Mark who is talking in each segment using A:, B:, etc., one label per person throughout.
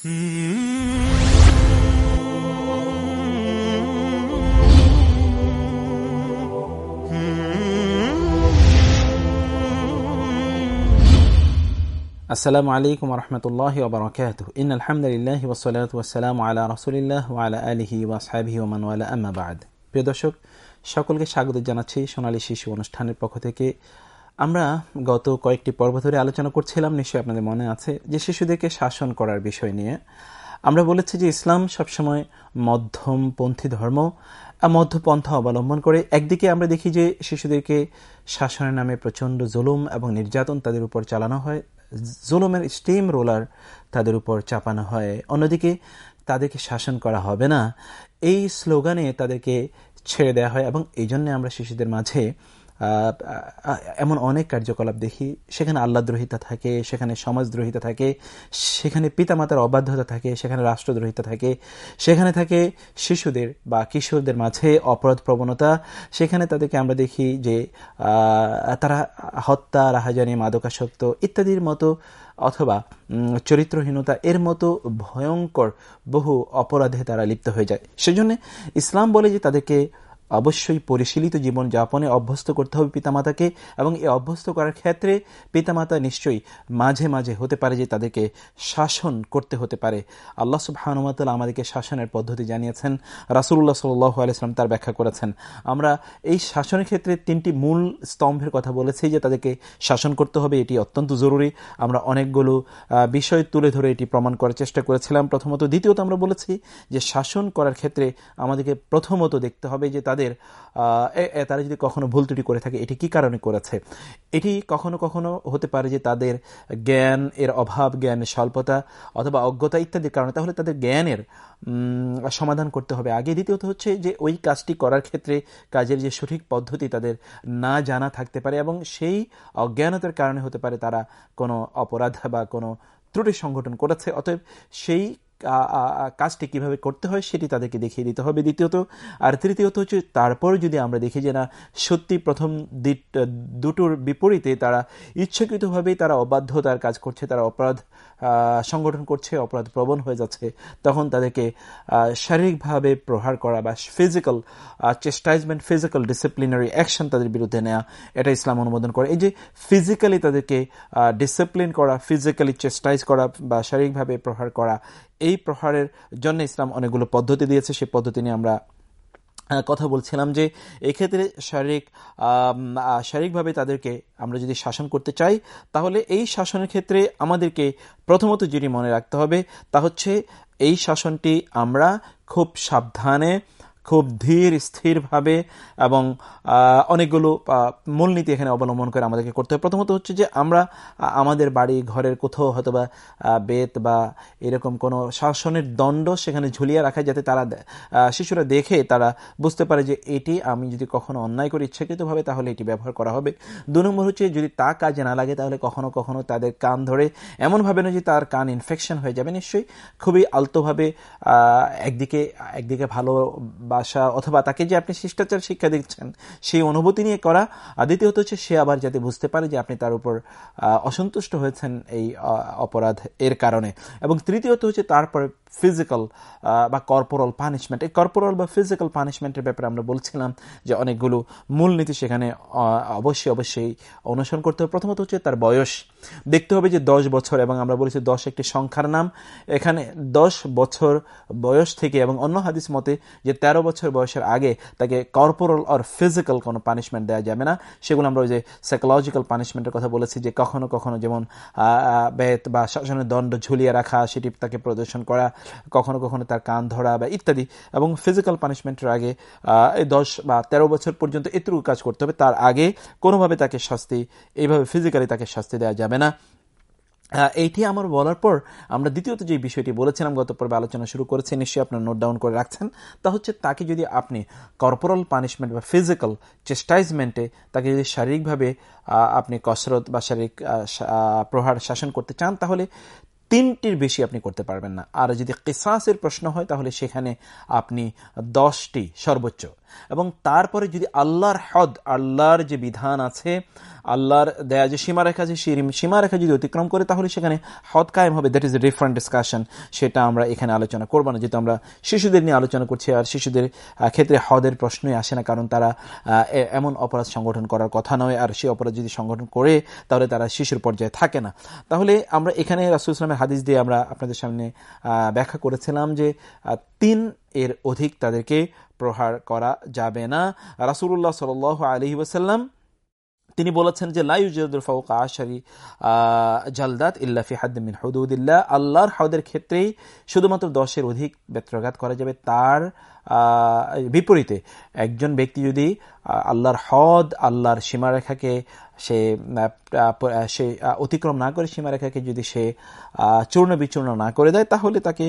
A: আসসালামু আলাইকুম রহমতুল্লাহ ওবরাকাত ইন আলহামদুলিল্লাহ ওসলাত ওসালাম আলা রসুলিল্লাহ ওয়ালা আলহি ওয়াসহাবি ওমান ওয়ালা আম্মাবাদ প্রিয় দর্শক, সকলকে স্বাগত জানাচ্ছি সোনালী শিশু অনুষ্ঠানের পক্ষ থেকে। আমরা গত কয়েকটি পর্ব ধরে আলোচনা করছিলাম, নিশ্চয়ই আপনাদের মনে আছে, যে শিশুদেরকে শাসন করার বিষয় নিয়ে। আমরা বলেছি যে ইসলাম সবসময় মধ্যমপন্থী ধর্ম মধ্যপন্থা অবলম্বন করে। একদিকে আমরা দেখি যে শিশুদেরকে শাসনের নামে প্রচণ্ড জুলুম এবং নির্যাতন তাদের উপর চালানো হয়, জুলুমের স্টিম রোলার তাদের উপর চাপানো হয়। অন্যদিকে তাদেরকে শাসন করা হবে না। এই স্লোগানে তাদেরকে ছেড়ে দেওয়া হয় এবং এই জন্য আমরা শিশুদের মাঝে এমন অনেক কার্যকলাপ দেখি, সেখানে আল্লাদ্রোহিতা থাকে, সেখানে সমাজদ্রোহিতা থাকে, সেখানে পিতামাতার অবাধ্যতা থাকে, সেখানে রাষ্ট্রদ্রোহিতা থাকে, সেখানে থাকে শিশুদের বা কিশোরদের মাঝে অপরাধ প্রবণতা, সেখানে তাদেরকে আমরা দেখি যে তারা হত্যা, রাহাজানি, মাদকাসক্ত ইত্যাদির মতো অথবা চরিত্রহীনতা এর মতো ভয়ঙ্কর বহু অপরাধে তারা লিপ্ত হয়ে যায়। সেজন্য ইসলাম বলে যে তাদেরকে অবশ্যই পরিশীলিত জীবন যাপনে অভ্যস্ত করতে হবে পিতামাতাকে এবং এই অভ্যস্ত করার ক্ষেত্রে পিতামাতা নিশ্চয়ই মাঝে মাঝে হতে পারে যে তাদেরকে শাসন করতে হতে পারে। আল্লাহ সুবাহানুমাতাল আমাদেরকে শাসনের পদ্ধতি জানিয়েছেন। রাসুল্লাহ সাল্লাহ আলাইসলাম তার ব্যাখ্যা করেছেন। আমরা এই শাসনের ক্ষেত্রে তিনটি মূল স্তম্ভের কথা বলেছি যে তাদেরকে শাসন করতে হবে, এটি অত্যন্ত জরুরি। আমরা অনেকগুলো বিষয় তুলে ধরে এটি প্রমাণ করার চেষ্টা করেছিলাম। প্রথমত, দ্বিতীয়ত আমরা বলেছি যে শাসন করার ক্ষেত্রে আমাদেরকে প্রথমত দেখতে হবে যে তাদের তাদের তারা যদি কখনো ভুল ত্রুটি করে থাকে, এটি কি কারণে করেছে? এটি কখনো কখনো হতে পারে যে তাদের জ্ঞান, এর অভাব, জ্ঞানের স্বল্পতা অথবা অজ্ঞতা ইত্যাদির কারণে। তাহলে তাদের জ্ঞানের সমাধান করতে হবে। আগে দ্বিতীয়ত হচ্ছে যে ওই কাজটি করার ক্ষেত্রে কাজের যে সঠিক পদ্ধতি তাদের না জানা থাকতে পারে এবং সেই অজ্ঞানতার কারণে হতে পারে তারা কোনো অপরাধ বা কোনো ত্রুটি সংগঠন করেছে। অতএব সেই কাজটি কীভাবে করতে হয় সেটি তাদেরকে দেখিয়ে দিতে হবে। দ্বিতীয়ত, আর তৃতীয়ত হচ্ছে তারপর যদি আমরা দেখি যে না, সত্যি প্রথম দুটোর বিপরীতে তারা ইচ্ছাকৃতভাবেই তারা অবাধ্যতার কাজ করছে, তারা অপরাধ সংগঠন করছে, অপরাধ প্রবণ হয়ে যাচ্ছে, তখন তাদেরকে শারীরিকভাবে প্রহার করা বা physical chastisement physical disciplinary action তাদের বিরুদ্ধে নেওয়া এটা ইসলাম অনুমোদন করে। এই যে ফিজিক্যালি তাদেরকে ডিসিপ্লিন করা ফিজিক্যালি চেস্টাইজ করা বা শারীরিকভাবে প্রহার করা, এই প্রহারের জন্য ইসলাম অনেকগুলো পদ্ধতি দিয়েছে। সেই পদ্ধতি নিয়ে আমরা কথা বলছিলাম যে এক্ষেত্রে শারীরিক শারীরিকভাবে তাদেরকে আমরা যদি শাসন করতে চাই, তাহলে এই শাসনের ক্ষেত্রে আমাদেরকে প্রথমত যেটি মনে রাখতে হবে তা হচ্ছে এই শাসনটি আমরা খুব সাবধানে খুব ধীর, স্থিরভাবে এবং অনেকগুলো মূলনীতি এখানে অবলম্বন করে আমাদেরকে করতে হবে। প্রথমত হচ্ছে যে আমরা আমাদের বাড়ি, ঘরের কোথাও হয়তো বা বেত বা এরকম কোনো শাসনের দণ্ড সেখানে ঝুলিয়ে রাখা যাতে তারা শিশুরা দেখে, তারা বুঝতে পারে যে এটি আমি যদি কখনো অন্যায় করে ইচ্ছাকৃতভাবে তাহলে এটি ব্যবহার করা হবে। দু নম্বর হচ্ছে যদি তা কাজে না লাগে তাহলে কখনো কখনো তাদের কান ধরে এমনভাবে না যে তার কান ইনফেকশন হয়ে যাবে। নিশ্চয়ই খুবই আলতোভাবে একদিকে একদিকে ভালো বাসা অথবা তাকে যে আপনি শিষ্টাচার শিক্ষা দিচ্ছেন, সেই অনুভূতি নিয়ে করা। আর দ্বিতীয়ত হচ্ছে সে আবার যাতে বুঝতে পারে যে আপনি তার উপর অসন্তুষ্ট হয়েছেন এই অপরাধ এর কারণে। এবং তৃতীয়ত হচ্ছে তারপরে ফিজিক্যাল বা কর্পোরাল পানিশমেন্ট এই কর্পোরাল বা ফিজিক্যাল পানিশমেন্টের ব্যাপারে আমরা বলছিলাম যে অনেকগুলো মূলনীতি সেখানে অবশ্যই অবশ্যই অনুসরণ করতে হবে। প্রথমত হচ্ছে তার বয়স। দেখতে হবে যে দশ বছর এবং আমরা বলেছি দশ একটি সংখ্যার নাম। এখানে দশ বছর বয়স থেকে এবং অন্য হাদিস মতে যে ১৩ বছর বয়সের আগে তাকে কর্পোরাল আর ফিজিক্যাল কোনো পানিশমেন্ট দেওয়া যাবে না। সেগুলো আমরা ওই যে সাইকোলজিক্যাল পানিশমেন্টের কথা বলেছি যে কখনো কখনো যেমন বেত বা শাসনের দণ্ড ঝুলিয়ে রাখা, সেটি তাকে প্রদর্শন করা কখনো কখনো তার কান ধরা বা ইত্যাদি। এবং ফিজিক্যাল পানিশমেন্টের আগে দশ বা ১৩ বছর পর্যন্ত এতটুকু কাজ করতে হবে। তার আগে কোনোভাবে তাকে শাস্তি, এইভাবে ফিজিক্যালি তাকে শাস্তি দেওয়া যাবে না। এইটি আমার বলার পর আমরা দ্বিতীয়ত যে বিষয়টি বলেছিলাম, গত পর্বে আলোচনা শুরু করেছি, নিশ্চয়ই আপনার নোট ডাউন করে রাখছেন। তা হচ্ছে তাকে যদি আপনি কর্পোরাল পানিশমেন্ট বা ফিজিক্যাল চেস্টাইজমেন্টে তাকে যদি শারীরিকভাবে আপনি কসরত বা শারীরিক প্রহার, শাসন করতে চান, তাহলে তিনটির বেশি আপনি করতে পারবেন না। আর যদি কেসাসের প্রশ্ন হয়, তাহলে সেখানে আপনি দশটি সর্বোচ্চ এবং তারপরে যদি আল্লাহর হদ, আল্লাহর যে বিধান আছে, আল্লাহর দেয়া যে সীমারেখা যে সীমারেখা যদি অতিক্রম করে, তাহলে সেখানে হদ কায়েম হবে। That is a different discussion সেটা আমরা এখানে আলোচনা করব না। যেহেতু আমরা শিশুদের নিয়ে আলোচনা করছি, আর শিশুদের ক্ষেত্রে হদের প্রশ্নই আসে না, কারণ তারা এমন অপরাধ সংগঠন করার কথা নয়, আর সেই অপরাধ যদি সংগঠন করে, তাহলে তারা শিশুর পর্যায়ে থাকে না। তাহলে আমরা এখানে রাসুল ইসলামের হাদিস দিয়ে আমরা আপনাদের সামনে ব্যাখ্যা করেছিলাম যে তিন এর অধিক তাদেরকে প্রহার করা যাবে না। রাসুল্লাহ সাল আলহি ওসাল্লাম তিনি বলেছেন যে লাইজুদ্দুল ফাউকা আশারি জালদাত ইল্লাফি হাদমিন হদুদুল্লাহ। আল্লাহর হাউদের ক্ষেত্রেই শুধুমাত্র দশের অধিক ব্যত্রঘাত করা যাবে, তার বিপরীতে একজন ব্যক্তি যদি আল্লাহর হদ, আল্লাহর সীমারেখাকে সে সে অতিক্রম না করে সীমারেখাকে যদি সে চূর্ণ বিচূর্ণ না করে দেয়, তাহলে তাকে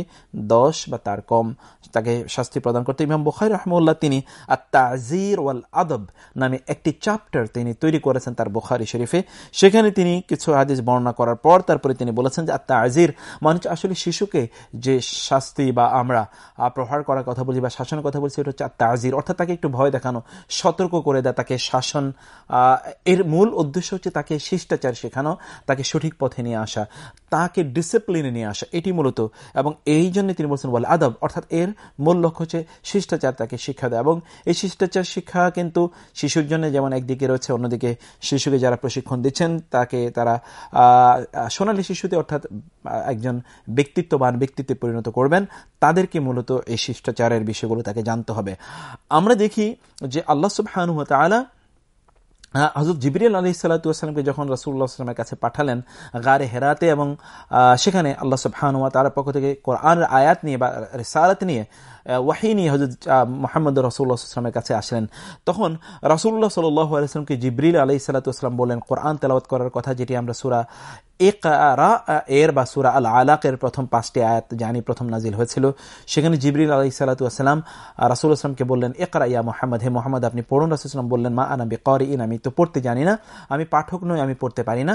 A: দশ বা তার কম তাকে শাস্তি প্রদান করতে ইমাম বুখাই রহমুল্লাহ তিনি তাজির ওয়াল আদব নামে একটি চ্যাপ্টার তিনি তৈরি করেছেন তার বুখারি শরীফে। সেখানে তিনি কিছু হাদিস বর্ণনা করার পর তারপরে তিনি বলেছেন যে তাজির মানুষ আসলে শিশুকে যে শাস্তি বা আমরা প্রহার করার কথা বলি বা শাসনের কথা বলছি, এটা হচ্ছে তাজির। অর্থাৎ তাকে একটু ভয় দেখানো, সতর্ক করে দেয়, তাকে শাসন এর মূল উদ্দেশ্য হচ্ছে তাকে শিষ্টাচার শেখানো, তাকে সঠিক পথে নিয়ে আসা, তাকে ডিসিপ্লিনে নিয়ে আসা, এটি মূলত। এবং এই জন্য তিনি বলছেন বলে আদব অর্থাৎ এর মূল লক্ষ্য হচ্ছে শিষ্টাচার তাকে শিক্ষা দেয়। এবং এই শিষ্টাচার শিক্ষা কিন্তু শিশুর জন্য যেমন একদিকে রয়েছে, অন্যদিকে শিশুকে যারা প্রশিক্ষণ দিচ্ছেন, তাকে তারা সোনালী শিশুতে অর্থাৎ একজন ব্যক্তিত্ববান ব্যক্তিত্বে পরিণত করবেন। তাদেরকে মূলত এই শিষ্টাচারের বিষয়গুলো তাকে জানতে হবে। আমরা দেখি যে আল্লাহ সুবহানু তালা হজরত জিবরিয়াল আলি সাল্লাতামকে যখন রাসুল্লাহ আসলামের কাছে পাঠালেন, গারে হেরাতে এবং সেখানে আল্লাহ সুবহানুয়া তার পক্ষ থেকে কোরআনের আয়াত নিয়ে বা রেসালাত নিয়ে ওয়াহিনী হজরত মোহাম্মদ রসুল্লাহামের কাছে আসলেন। তখন রাসুল্লাহ সাল্লামকে জিবরিল আলি বললেন, কোরআন তেলাওয়াত করার কথা যেটি আমরা সুরা এর বা সুরা আল আলাকের প্রথম পাঁচটি আয়াত জানি প্রথম নাজিল হয়েছিল। সেখানে জিবরিল আলি সাল্লাতাম রাসুল আসলামকে বললেন একরা ইয়া মোহাম্মদ, হে মোহাম্মদ, আপনি পড়ুন রাসুলাম বললেন, মা আনাবি কর ইন আমি তো পড়তে জানি না, আমি পাঠক নই, আমি পড়তে পারি না।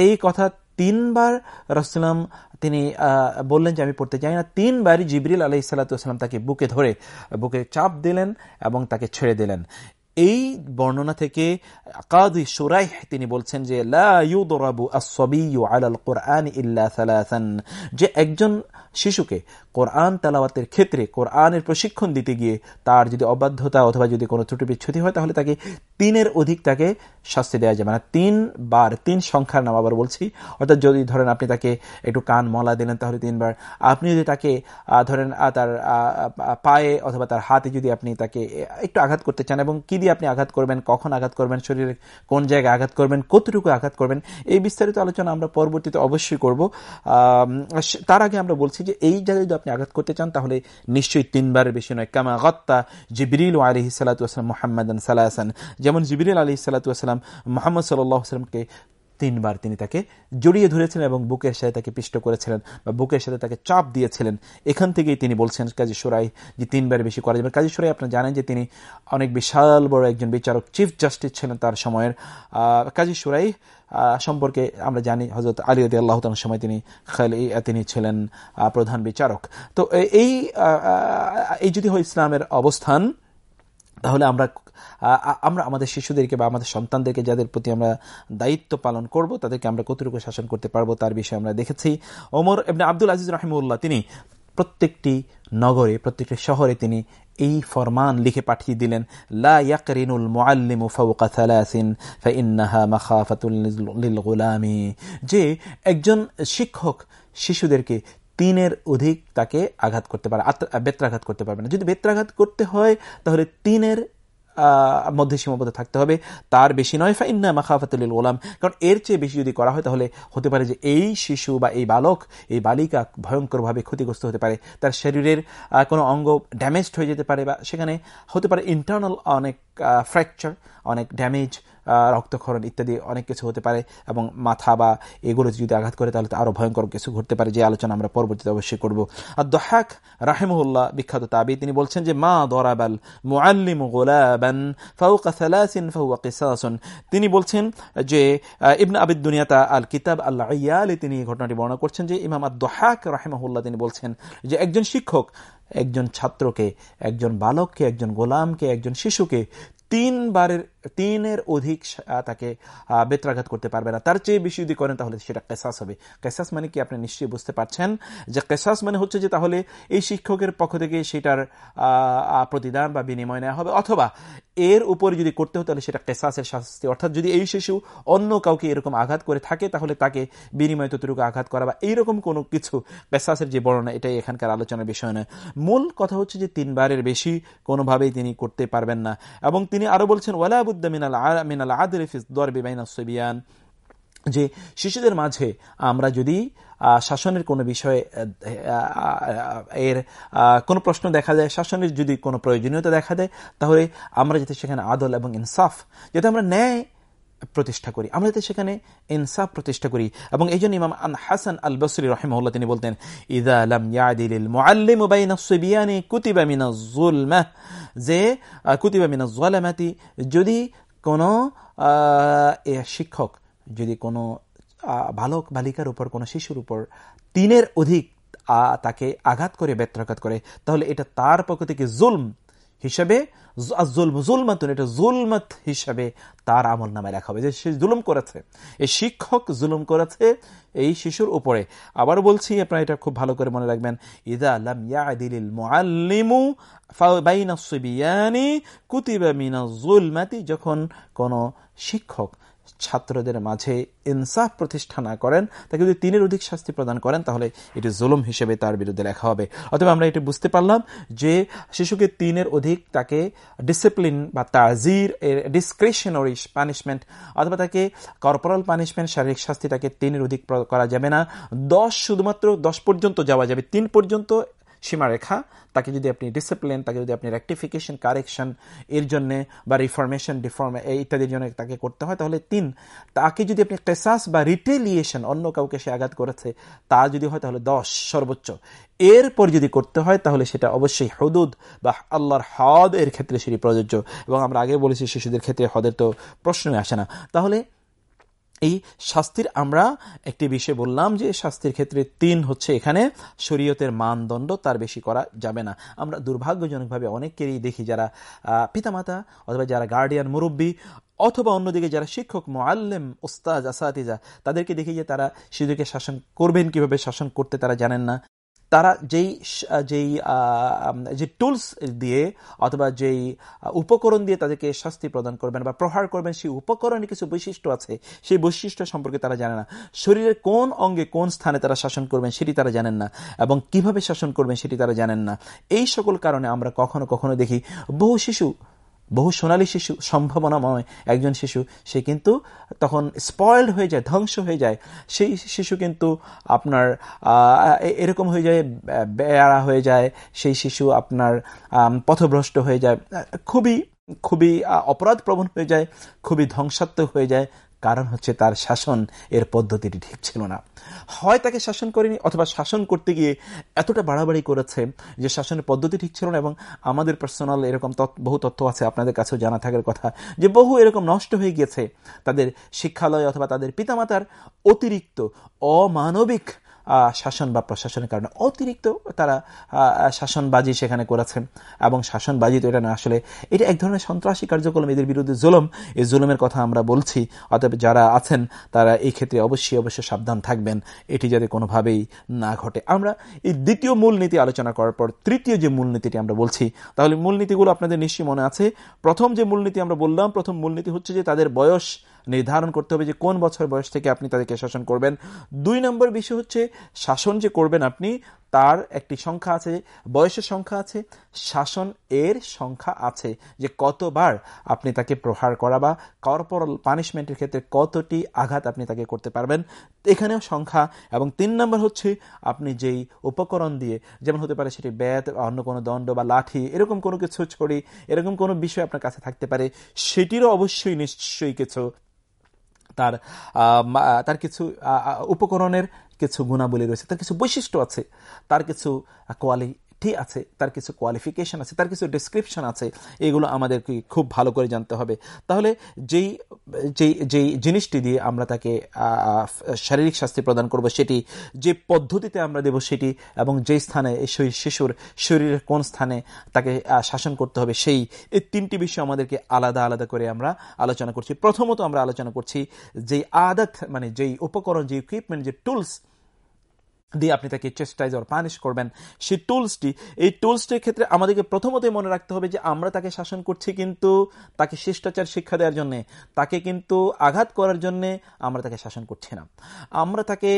A: এই কথা তিনবার রাসুলাম তিনি বললেন যে আমি পড়তে চাই না। তিনবারই জিবরিল আলহ সাল্লাতাম তাকে বুকে ধরে, বুকে চাপ দিলেন এবং তাকে ছেড়ে দিলেন। এই বর্ণনা থেকে কাদি তিনি বলছেন যে যে একজন শিশুকে কোরআন তালাওয়াতের ক্ষেত্রে কোরআনের প্রশিক্ষণ দিতে গিয়ে তার যদি অবাধ্যতা অথবা যদি কোনো ত্রুটি বিচ্ছুতি হয়, তাহলে তাকে তিনের অধিক তাকে শাস্তি দেওয়া যাবে না। তিন বার, তিন সংখ্যার নাম আবার বলছি। অর্থাৎ যদি ধরেন আপনি তাকে একটু কান মলা দিলেন, তাহলে তিনবার আপনি যদি তাকে ধরেন তার পায়ে অথবা তার হাতে যদি আপনি তাকে একটু আঘাত করতে চান এবং কি দিয়ে আপনি আঘাত করবেন, কখন আঘাত করবেন, শরীরে কোন জায়গায় আঘাত করবেন, কতটুকু আঘাত করবেন, এই বিস্তারিত আলোচনা আমরা পরবর্তীতে অবশ্যই করব। তার আগে আমরা বলছি যে এই জায়গায় যদি আপনি আঘাত করতে চান, তাহলে নিশ্চয়ই তিনবারের বেশি নয়। কামা গত্তা জিবরিল আলহি সালাতাম মোহাম্মদ সালাহান যেমন জিবরিল আলহি সালাতাম মোহাম্মদ সাল্লামকে তিনবার তিনি তাকে জড়িয়ে ধরেছিলেন এবং বুকের সাথে তাকে পিষ্ট করেছিলেন বা বুকের সাথে তাকে চাপ দিয়েছিলেন। এখান থেকেই তিনি বলছেন, কাজী সুরাই, যে তিনবার বেশি করা যাবে কাজী সুরাই আপনার জানেন যে তিনি অনেক বিশাল বড় একজন বিচারক চিফ জাস্টিস ছিলেন তার সময়ের। কাজী সুরাই সম্পর্কে আমরা জানি হজরত আলী আদি আল্লাহ সময় তিনি তিনি ছিলেন প্রধান বিচারক। তো এই এই যদি হয় ইসলামের অবস্থান তাহলে আমরা আমরা আমাদের শিশুদেরকে বা আমাদের সন্তানদেরকে যাদের প্রতি আমরা দায়িত্ব পালন করব, তাদেরকে আমরা কতটুকু শাসন করতে পারব তার বিষয়ে আমরা দেখেছি। ওমর এমনি আব্দুল আজিজ রাহিমুল্লাহ, তিনি প্রত্যেকটি নগরে, প্রত্যেকটি শহরে তিনি এই ফরমান লিখে পাঠিয়ে দিলেন, লা মাখাফাতুল যে একজন শিক্ষক শিশুদেরকে তিনের অধিক তাকে আঘাত করতে পারে বেত্রাঘাত করতে পারবে না। যদি বেত্রাঘাত করতে হয়, তাহলে তিনের মধ্যে সীমাবদ্ধ থাকতে হবে। তার বেশি নয়, ফাইন্না মাখাফাতুল ওলাম কারণ এর চেয়ে বেশি যদি করা হয়, তাহলে হতে পারে যে এই শিশু বা এই বালক, এই বালিকা ভয়ঙ্করভাবে ক্ষতিগ্রস্ত হতে পারে। তার শরীরের কোনো অঙ্গ ড্যামেজড হয়ে যেতে পারে বা সেখানে হতে পারে ইন্টারনাল অনেক ফ্র্যাকচার অনেক ড্যামেজ রক্তক্ষরণ ইত্যাদি অনেক কিছু হতে পারে এবং মাথা বা এগুলো যদি আঘাত করে, তাহলে আরও ভয়ঙ্কর কিছু ঘটতে পারে। যে আলোচনা আমরা পরবর্তীতে অবশ্যই করব। আর দহাক রাহেমুল্লাহ বিখ্যাত তাবি, তিনি বলছেন যে, মা দরাবাল মুআল্লিম গোলাবান ফাউকা সালাসিন ফাহুয়া কিসাসুন। তিনি বলছেন যে ইবনা আবিদ দুনিয়াতা আল কিতাব আল্লাহ ইয়ালি তিনি এই ঘটনাটি বর্ণনা করছেন যে, ইমাম আদ-দহাক রাহেমাহুল্লাহ, তিনি বলছেন যে, একজন শিক্ষক, একজন ছাত্রকে, একজন বালককে, একজন গোলামকে, একজন শিশুকে তিনবারের তিনের অধিক তাকে বেত্রাঘাত করতে পারবে না। তার চেয়ে বেশি যদি করেন, তাহলে সেটা কেসাস হবে। কেসাস মানে কি? আপনি নিশ্চয়ই বুঝতে পারছেন যে কেসাস মানে হচ্ছে যে তাহলে এই শিক্ষকের পক্ষ থেকে সেটার প্রতিদান বা বিনিময় নেওয়া হবে। অথবা এর উপরে যদি করতে হয়, তাহলে সেটা কেসাসের শাস্তি। অর্থাৎ যদি এই শিশু অন্য কাউকে এরকম আঘাত করে থাকে, তাহলে তাকে বিনিময় ততটুকু আঘাত করা বা এইরকম কোনো কিছু কেসাসের যে বর্ণনা, এটাই এখানকার আলোচনার বিষয় নয়। মূল কথা হচ্ছে যে তিনবারের বেশি কোনোভাবেই তিনি করতে পারবেন না। এবং তিনি আরও বলছেন মিনাল মিনাল সবিয়ান যে শিশুদের মাঝে আমরা যদি শাসনের কোনো বিষয়ে এর কোনো প্রশ্ন দেখা যায়, শাসনের যদি কোনো প্রয়োজনীয়তা দেখা দেয়, তাহলে আমরা যাতে সেখানে আদল এবং ইনসাফ, যাতে আমরা ন্যায় প্রতিষ্ঠা করি। আমরা যাতে সেখানে ইনসাফ প্রতিষ্ঠা করি এবং এই জন্য ইমাম আন হাসান আল বসরি রহেমউল্লাহ তিনি বলতেন আলম যে কুতিবা যদি কোনো শিক্ষক, যদি কোনো বালক বালিকার উপর, কোনো শিশুর উপর তিনের অধিক তাকে আঘাত করে ব্যত্রাঘাত করে, তাহলে এটা তার পক্ষ থেকে জুলম হিসাবে জুলমাতুন, এটা জুলমাত হিসাবে তার আমল নামে রাখা হবে। যে সে জুলুম করেছে, এই শিক্ষক জুলুম করেছে এই শিশুর উপরে। আবার বলছি, আপনারা এটা খুব ভালো করে মনে রাখবেন, ইদা কুতিবা মিনা জুলমাতি যখন কোন শিক্ষক ছাত্রদের মাঝে ইনসাফ প্রতিষ্ঠা না করেন, তাকে যদি তিনের অধিক শাস্তি প্রদান করেন, তাহলে এটি জুলুম হিসেবে তার বিরুদ্ধে লেখা হবে। অথবা আমরা এটি বুঝতে পারলাম যে শিশুকে তিনের অধিক তাকে ডিসিপ্লিন বা তাজির ডিসক্রিশনারি পানিশমেন্ট অথবা তাকে কর্পোরাল পানিশমেন্ট শারীরিক শাস্তি তাকে তিনের অধিক করা যাবে না। দশ শুধুমাত্র দশ পর্যন্ত যাওয়া যাবে, তিন পর্যন্ত সীমারেখা, তাকে যদি আপনি ডিসিপ্লিন তাকে যদি আপনি রেক্টিফিকেশন কারেকশন এর জন্য বা রিফরমেশন ডিফর্ম ইত্যাদির জন্য তাকে করতে হয়, তাহলে তিন, তাকে যদি আপনি কেসাস বা রিটেলিয়েশন অন্য কাউকে সে আঘাত করেছে, তা যদি হয় তাহলে দশ, সর্বোচ্চ। এরপর যদি করতে হয়, তাহলে সেটা অবশ্যই হদুদ বা আল্লাহর হদ এর ক্ষেত্রে সেটি প্রযোজ্য। এবং আমরা আগে বলেছি শিশুদের ক্ষেত্রে হদের তো প্রশ্নই আসে না। তাহলে এই শাস্তির আমরা একটি বিষয় বললাম যে শাস্তির ক্ষেত্রে তিন হচ্ছে এখানে শরীয়তের মানদণ্ড, তার বেশি করা যাবে না। আমরা দুর্ভাগ্যজনকভাবে অনেককেই দেখি যারা পিতামাতা অথবা যারা গার্ডিয়ান মুরব্বী অথবা অন্যদিকে যারা শিক্ষক মোয়াল্লেম ওস্তাজ আসাতিজা, তাদেরকে দেখি যে তারা শিশুকে শাসন করবেন কীভাবে? শাসন করতে তারা জানেন না। তারা যেই যেই যে টুলস দিয়ে অথবা যেই উপকরণ দিয়ে তাদেরকে শাস্তি প্রদান করবেন বা প্রহার করবেন, সেই উপকরণে কিছু বৈশিষ্ট্য আছে। সেই বৈশিষ্ট্য সম্পর্কে তারা জানে না। শরীরের কোন অঙ্গে কোন স্থানে তারা শাসন করবেন সেটি তারা জানেন না এবং কীভাবে শাসন করবেন সেটি তারা জানেন না। এই সকল কারণে আমরা কখনো কখনো দেখি বহু শিশু বহু সোনালী শিশু, সম্ভাবনাময় একজন শিশু, সে কিন্তু তখন স্পয়েল্ড হয়ে যায়, ধ্বংস হয়ে যায়। সেই শিশু কিন্তু আপনার এরকম হয়ে যায়, বেয়ারা হয়ে যায়, সেই শিশু আপনার পথভ্রষ্ট হয়ে যায় খুবই খুবই অপরাধ প্রবণ হয়ে যায়, খুবই ধ্বংসাত্মক হয়ে যায় কারণ হচ্ছে তার শাসন এর পদ্ধতিটি ঠিক ছিল না। হয় তাকে শাসন করেনি অথবা শাসন করতে গিয়ে এতটা বাড়াবাড়ি করেছে যে শাসনের পদ্ধতি ঠিক ছিল না এবং আমাদের পার্সোনাল এরকম বহু তথ্য আছে আপনাদের কাছেও জানা থাকার কথা যে বহু এরকম নষ্ট হয়ে গিয়েছে। তাদের শিক্ষালয় অথবা তাদের পিতামাতার অতিরিক্ত অমানবিক শাসন বা প্রশাসনের কারণে। অতিরিক্ত তারা শাসনবাজি সেখানে করেছেন এবং শাসনবাজি তো এটা না আসলে এটা এক ধরনের সন্ত্রাসী কার্যক্রম, এদের বিরুদ্ধে জুলম। এই জুলমের কথা আমরা বলছি, অতএব যারা আছেন তারা এই ক্ষেত্রে অবশ্যই অবশ্যই সাবধান থাকবেন, এটি যাতে কোনোভাবেই না ঘটে। আমরা এই দ্বিতীয় মূলনীতি আলোচনা করার পর, তৃতীয় যে মূলনীতিটি আমরা বলছি, তাহলে মূলনীতিগুলো আপনাদের নিশ্চয়ই মনে আছে। প্রথম যে মূলনীতি আমরা বললাম, প্রথম মূলনীতি হচ্ছে যে তাদের বয়স নির্ধারণ করতে হবে যে কোন বছর বয়স থেকে আপনি তাদেরকে শাসন করবেন। দুই নম্বর বিষয় হচ্ছে, শাসন যে করবেন আপনি, তার একটি সংখ্যা আছে, বয়সের সংখ্যা আছে, শাসন এর সংখ্যা আছে যে কতবার আপনি তাকে প্রহার করা বা কর্পোরাল পানিশমেন্টের ক্ষেত্রে কতটি আঘাত আপনি তাকে করতে পারবেন। এখানেও সংখ্যা। এবং তিন নম্বর হচ্ছে, আপনি যেই উপকরণ দিয়ে, যেমন হতে পারে সেটি ব্যাত অন্য কোনো দণ্ড বা লাঠি, এরকম কোনো কিছু ছড়ি, এরকম কোনো বিষয় আপনার কাছে থাকতে পারে, সেটিরও অবশ্যই নিশ্চয়ই কিছু তার তার কিছু উপকরণের কিছু গুণাবলী রয়েছে তার কিছু বৈশিষ্ট্য আছে তার কিছু কোয়ালি ঠিক আছে, তার কিছু কোয়ালিফিকেশন আছে, তার কিছু ডিসক্রিপশন আছে, এগুলো আমাদেরকে খুব ভালো করে জানতে হবে। তাহলে যেই যেই যেই জিনিসটি দিয়ে আমরা তাকে শারীরিক শাস্তি প্রদান করব সেটি, যে পদ্ধতিতে আমরা দেব সেটি এবং যেই স্থানে সেই শিশুর শরীরের কোন স্থানে তাকে শাসন করতে হবে সেই, এই তিনটি বিষয় আমাদেরকে আলাদা আলাদা করে আমরা আলোচনা করছি। প্রথমত আমরা আলোচনা করছি যেই আদাত মানে যেই উপকরণ, যে ইকুইপমেন্ট যে টুলস দিয়ে আপনি তাকে চেষ্টাইজ আর পানিশ করবেন। সেই টুলসটি, এই টুলসটির ক্ষেত্রে আমাদেরকে প্রথমতই মনে রাখতে হবে যে আমরা তাকে শাসন করছি কিন্তু তাকে শিষ্টাচার শিক্ষা দেওয়ার জন্য, তাকে কিন্তু আঘাত করার জন্য আমরা তাকে শাসন করছি না। আমরা তাকে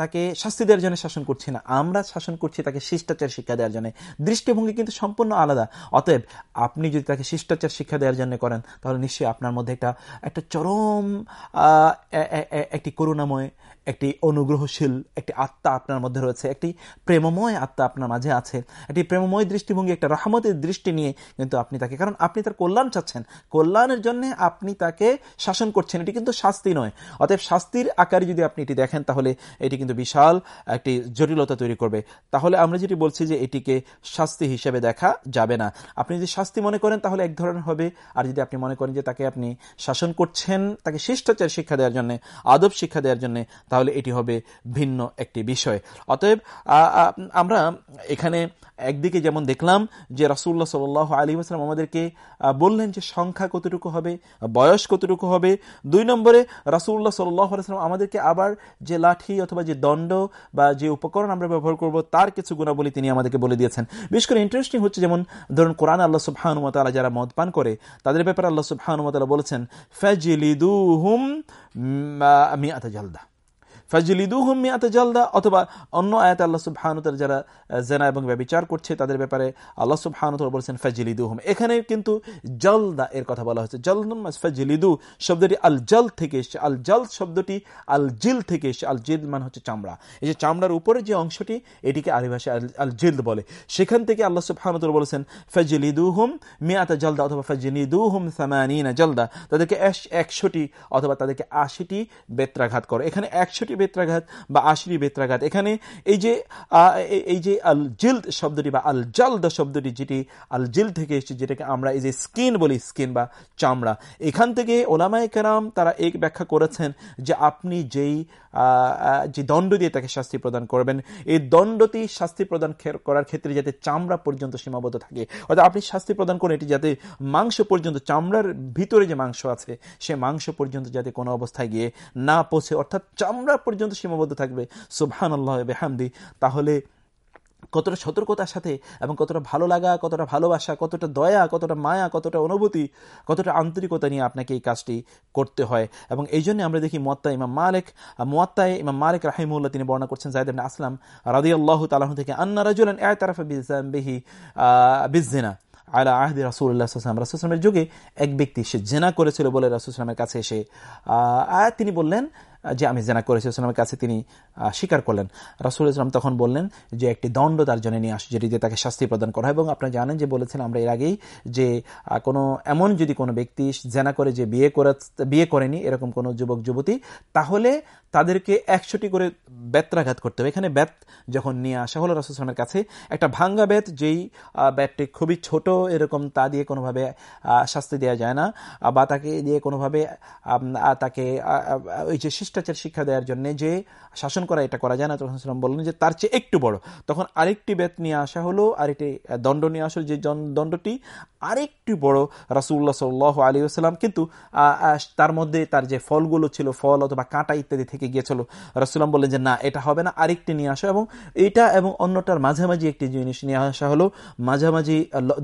A: তাকে শাস্তি দেওয়ার জন্য শাসন করছি না। আমরা শাসন করছি তাকে শিষ্টাচার শিক্ষা দেওয়ার জন্য। দৃষ্টিভঙ্গি কিন্তু সম্পূর্ণ আলাদা। অতএব আপনি যদি তাকে শিষ্টাচার শিক্ষা দেওয়ার জন্য করেন, তাহলে নিশ্চয়ই আপনার মধ্যে একটা একটা চরম একটি করুণাময় একটি অনুগ্রহশীল, একটি আত্মা আপনার মধ্যে রয়েছে, একটি প্রেমময় আত্মা আপনার মাঝে আছে, একটি প্রেমময় দৃষ্টিভঙ্গি, একটা রহমতের দৃষ্টি নিয়ে কিন্তু আপনি তাকে, কারণ আপনি তার কল্যাণ চাচ্ছেন। কল্যাণের জন্য আপনি তাকে শাসন করছেন, এটি কিন্তু শাস্তি নয়। অতএব শাস্তির আকারে যদি আপনি এটি দেখেন, তাহলে এটি কিন্তু বিশাল একটি জটিলতা তৈরি করবে। তাহলে আমরা যেটি বলছি যে এটিকে শাস্তি হিসেবে দেখা যাবে না। আপনি যদি শাস্তি মনে করেন, তাহলে এক ধরনের হবে। আর যদি আপনি মনে করেন যে তাকে আপনি শাসন করছেন, তাকে শিষ্টাচার শিক্ষা দেওয়ার জন্য, আদব শিক্ষা দেওয়ার জন্য তাহলে এটি হবে ভিন্ন একটি বিষয়। অতএব আমরা এখানে একদিকে যেমন দেখলাম যে রাসুল্লাহ সাল আলী আসলাম আমাদেরকে বললেন যে সংখ্যা কতটুকু হবে, বয়স কতটুকু হবে। দুই নম্বরে রাসুল্লাহ সাল্লাম আমাদেরকে আবার যে লাঠি অথবা যে দণ্ড বা যে উপকরণ আমরা ব্যবহার করব, তার কিছু গুণাবলী তিনি আমাদেরকে বলে দিয়েছেন। বিশেষ করে ইন্টারেস্টিং হচ্ছে যেমন, ধরুন কোরআন আল্লাহ সুবহানুমতালা যারা মদ পান করে, তাদের ব্যাপারে আল্লাহ সুবহানুমতালা বলেছেন ফ্যাজিলিদু হুম মিয়াতা জালদা। ফাজলিদু হুম মিয়াতে জালদা, অথবা অন্য আয়াত আল্লাহ সুবহানুতার যারা এবং হুম এখানে কিন্তু জলদা বলা ফাজলিদু, শব্দটি আল থেকে মানে হচ্ছে চামড়া। এই যে চামড়ার উপরে যে অংশটি, এটিকে আরবি আল জিল বলে। সেখান থেকে আল্লাহ সুবহানুতর বলেছেন ফাজলিদু হুম মিয়াতে জলদা অথবা ফাজলিদু সামানিনা জলদা। তাদেরকে একশোটি অথবা তাদেরকে আশিটি বেত্রাঘাত করো। এখানে একশোটি বেত্রাঘাত বা আশরি বেত্রাঘাত। এখানে এই যে এই যে আল জিল শব্দটি বা আল জালদা শব্দটি যেটি আল জিল থেকে এসেছে, যেটাকে আমরা এই যে স্কিন বলি, স্কিন বা চামড়া। এখান থেকে ওলামায় কেরাম তারা এক ব্যাখ্যা করেছেন যে আপনি যেই যে দণ্ড দিয়ে তাকে শাস্তি প্রদান করবেন, এই দণ্ডটি শাস্তি প্রদান করার ক্ষেত্রে যাতে চামড়া পর্যন্ত সীমাবদ্ধ থাকে। অর্থাৎ আপনি শাস্তি প্রদান করেন, এটি যাতে মাংস পর্যন্ত, চামড়ার ভিতরে যে মাংস আছে, সে মাংস পর্যন্ত যাতে কোনো অবস্থায় গিয়ে না পৌঁছে, অর্থাৎ চামড়া পর্যন্ত সীমাবদ্ধ থাকবে। সুবহান আল্লাহ বেহামদি। তাহলে কতটা সতর্কতার সাথে এবং কতটা ভালো লাগা, কতটা ভালোবাসা, কতটা দয়া, কতটা মায়া, কতটা অনুভূতি, কতটা আন্তরিকতা নিয়ে আপনাকে এই কাজটি করতে হয়। এবং এই জন্য আমরা দেখি মোয়াত্তা ইমাম মালিক মোয়াত্তায় ইমাম মালিক রাহিমুল্লাহ তিনি বর্ণনা করছেন জায়দ আসলাম রাদি আল্লাহ তালাহ থেকে, আন্না রাজুলান এ তারাফা বিহি বিজিনা আলা আহদি রাসুল্লাহ সাল্লাম রাসুলামের যুগে এক ব্যক্তি সে জেনা করেছিল বলে রাসুলামের কাছে এসে তিনি বললেন যে আমি জেনা করেছি ইসলামের কাছে তিনি স্বীকার করলেন। রাসুল ইসলাম তখন বললেন যে একটি দণ্ড তার জন্য নিয়ে আসে, যেটি তাকে শাস্তি প্রদান করা হয়। এবং আপনারা জানেন যে বলেছেন আমরা এর আগেই যে কোনো, এমন যদি কোনো ব্যক্তি জেনা করে যে বিয়ে করে বিয়ে করেনি, এরকম কোনো যুবক, যুবতী, তাহলে তাদেরকে একশোটি করে বেত্রাঘাত করতে হবে। এখানে ব্যাত যখন নিয়ে আসা হলো রাসুসলামের কাছে, একটা ভাঙ্গা ব্যাত যেই ব্যাটটি খুবই ছোট, এরকম তা দিয়ে কোনোভাবে শাস্তি দেওয়া যায় না। বা তাকে দিয়ে কোনোভাবে তাকে ওই যে শিষ্টাচার শিক্ষা দেওয়ার জন্য যে শাসন করা এটা করা যায় না সাল্লাম বললেন যে তার চেয়ে একটু বড়। তখন আরেকটি বেত নিয়ে আসা হলো, আরেকটি দণ্ড নিয়ে আসলো যে দণ্ডটি, আরেকটু বড় রাসুল্লাহ সাল্লাহ আলী আসসালাম কিন্তু তার মধ্যে তার যে ফলগুলো ছিল, ফল অথবা কাঁটা ইত্যাদি থেকে থেকে গিয়েছিল। রসুলাম বললেন যে, না, এটা হবে না। আরেকটি নিয়ে আসা। এবং এটা এবং অন্যটার মাঝামাঝি একটি জিনিস নিয়ে আসা হলো। মাঝামাঝি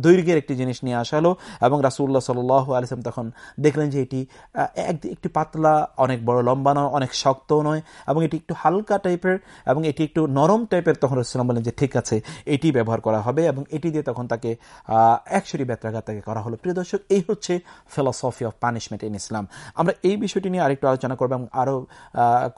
A: দৈর্ঘ্যের একটি জিনিস নিয়ে আসা হলো এবং রাসুল্লাহ সাল আলিসাম তখন দেখলেন যে, এটি একটি পাতলা, অনেক বড়, লম্বা নয়, অনেক শক্ত নয় এবং এটি একটু হালকা টাইপের এবং এটি একটু নরম টাইপের। তখন রসুলাম বললেন যে, ঠিক আছে, এটি ব্যবহার করা হবে। এবং এটি দিয়ে তখন তাকে একশোটি ব্যত্রাঘাত তাকে করা হলো। প্রিয় দর্শক, এই হচ্ছে philosophy of punishment in Islam. আমরা এই বিষয়টি নিয়ে আরেকটু আলোচনা করব এবং আরও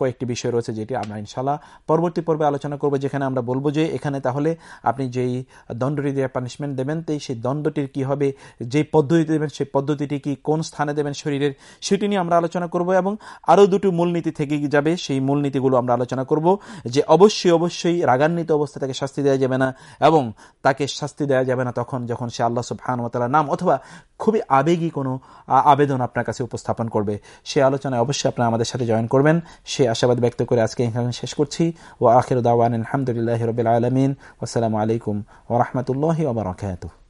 A: কয়েকটি বিষয় রয়েছে যেটি আমরা ইনশাল্লাহ পরবর্তী পর্বে আলোচনা করব, যেখানে আমরা বলব যে এখানে তাহলে আপনি যেই দণ্ডটি দিয়ে পানিশমেন্ট দেবেন, তাই সেই দণ্ডটির কি হবে যে পদ্ধতি দেবেন, সেই পদ্ধতিটি কি কোন স্থানে দেবেন শরীরের, সেটি নিয়ে আমরা আলোচনা করব এবং আরও দুটো মূলনীতি থেকে যাবে, সেই মূলনীতিগুলো আমরা আলোচনা করব, যে অবশ্যই অবশ্যই রাগান্বিত অবস্থা তাকে শাস্তি দেওয়া যাবে না এবং তাকে শাস্তি দেওয়া যাবে না তখন যখন সে আল্লাহ সুবহানুতালার নাম অথবা খুবই আবেগী কোনো আবেদন আপনার কাছে উপস্থাপন করবে। সে আলোচনায় অবশ্যই আপনারা আমাদের সাথে জয়েন করবেন। সে আশাবাদ ব্যক্ত করে আজকে এখানে শেষ করছি। ও আখির দাওয়ান আলহামদুলিল্লাহ রবিল আলমিন। আসসালামু আলাইকুম ও রহমতুল্লাহ ওবরাকাতুহ